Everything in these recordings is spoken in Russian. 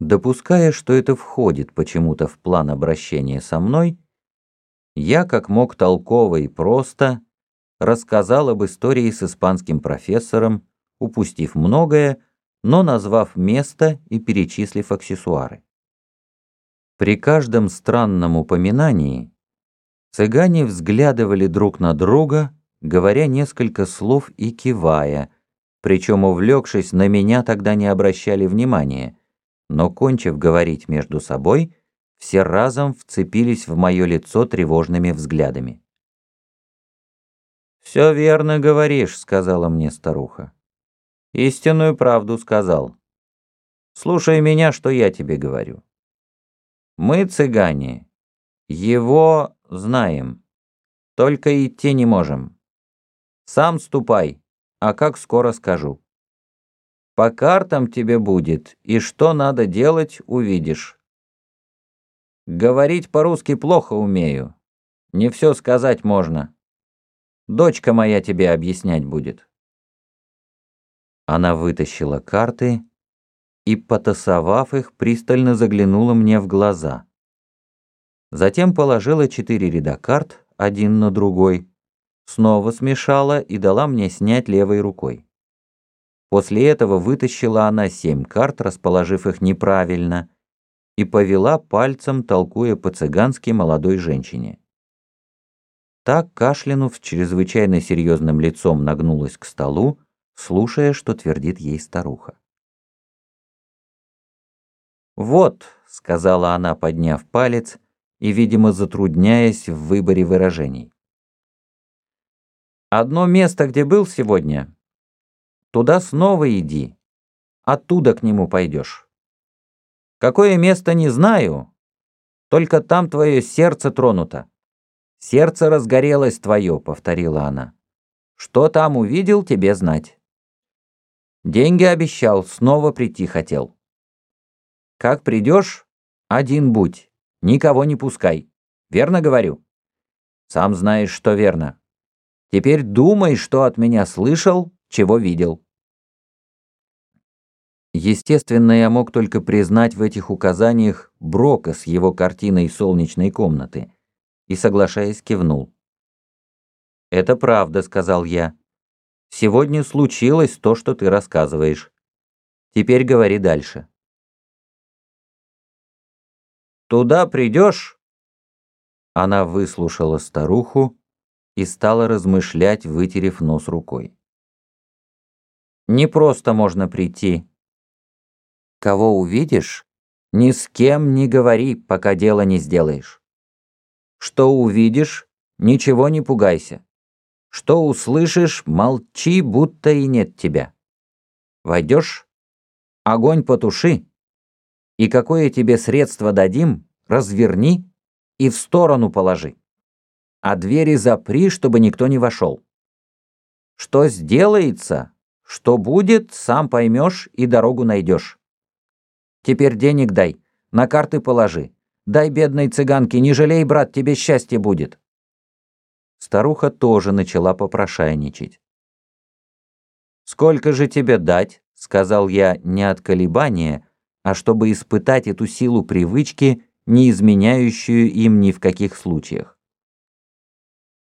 Допуская, что это входит почему-то в план обращения со мной, я, как мог толково и просто, рассказал об истории с испанским профессором, упустив многое, но назвав место и перечислив аксессуары. При каждом странном упоминании цыгане взглядывали друг на друга, говоря несколько слов и кивая, причем, увлекшись, на меня тогда не обращали внимания, но, кончив говорить между собой, все разом вцепились в мое лицо тревожными взглядами. «Все верно говоришь», — сказала мне старуха. «Истинную правду сказал. Слушай меня, что я тебе говорю. Мы, цыгане, его знаем, только идти не можем. Сам ступай, а как скоро скажу». По картам тебе будет, и что надо делать, увидишь. Говорить по-русски плохо умею. Не все сказать можно. Дочка моя тебе объяснять будет. Она вытащила карты и, потасовав их, пристально заглянула мне в глаза. Затем положила четыре ряда карт, один на другой, снова смешала и дала мне снять левой рукой. После этого вытащила она семь карт, расположив их неправильно, и повела пальцем, толкуя по-цыгански молодой женщине. Так, кашлянув, чрезвычайно серьезным лицом нагнулась к столу, слушая, что твердит ей старуха. «Вот», — сказала она, подняв палец и, видимо, затрудняясь в выборе выражений. «Одно место, где был сегодня, Туда снова иди. Оттуда к нему пойдешь. Какое место не знаю, только там твое сердце тронуто. Сердце разгорелось твое, повторила она. Что там увидел, тебе знать. Деньги обещал, снова прийти хотел. Как придешь, один будь, никого не пускай. Верно говорю? Сам знаешь, что верно. Теперь думай, что от меня слышал, чего видел. Естественно, я мог только признать в этих указаниях Брока с его картиной солнечной комнаты и, соглашаясь, кивнул. «Это правда», — сказал я. «Сегодня случилось то, что ты рассказываешь. Теперь говори дальше». «Туда придешь?» Она выслушала старуху и стала размышлять, вытерев нос рукой. «Не просто можно прийти», Кого увидишь, ни с кем не говори, пока дело не сделаешь. Что увидишь, ничего не пугайся. Что услышишь, молчи, будто и нет тебя. Войдешь, огонь потуши, и какое тебе средство дадим, разверни и в сторону положи. А двери запри, чтобы никто не вошел. Что сделается, что будет, сам поймешь и дорогу найдешь. Теперь денег дай, на карты положи. Дай бедной цыганке, не жалей, брат, тебе счастье будет». Старуха тоже начала попрошайничать. «Сколько же тебе дать?» — сказал я не от колебания, а чтобы испытать эту силу привычки, не изменяющую им ни в каких случаях.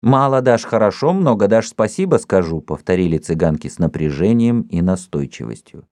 «Мало дашь хорошо, много дашь спасибо скажу», — повторили цыганки с напряжением и настойчивостью.